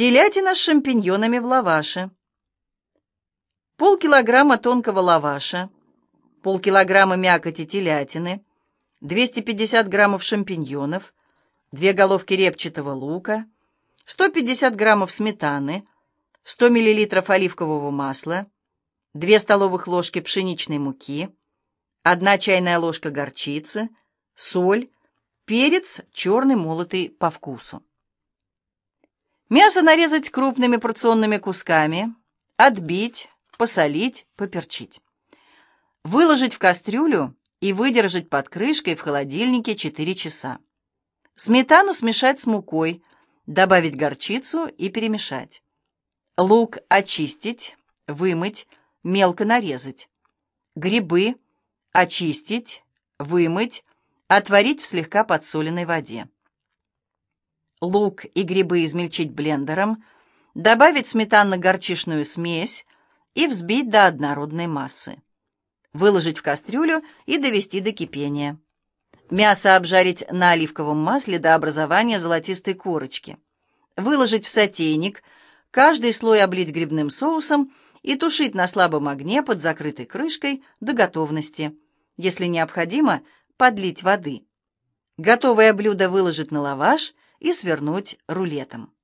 Телятина с шампиньонами в лаваше. Полкилограмма тонкого лаваша, полкилограмма мякоти телятины, 250 граммов шампиньонов, две головки репчатого лука, 150 граммов сметаны, 100 миллилитров оливкового масла, 2 столовых ложки пшеничной муки, 1 чайная ложка горчицы, соль, перец черный молотый по вкусу. Мясо нарезать крупными порционными кусками, отбить, посолить, поперчить. Выложить в кастрюлю и выдержать под крышкой в холодильнике 4 часа. Сметану смешать с мукой, добавить горчицу и перемешать. Лук очистить, вымыть, мелко нарезать. Грибы очистить, вымыть, отварить в слегка подсоленной воде лук и грибы измельчить блендером, добавить сметанно-горчишную смесь и взбить до однородной массы. Выложить в кастрюлю и довести до кипения. Мясо обжарить на оливковом масле до образования золотистой корочки. Выложить в сотейник, каждый слой облить грибным соусом и тушить на слабом огне под закрытой крышкой до готовности. Если необходимо, подлить воды. Готовое блюдо выложить на лаваш и свернуть рулетом.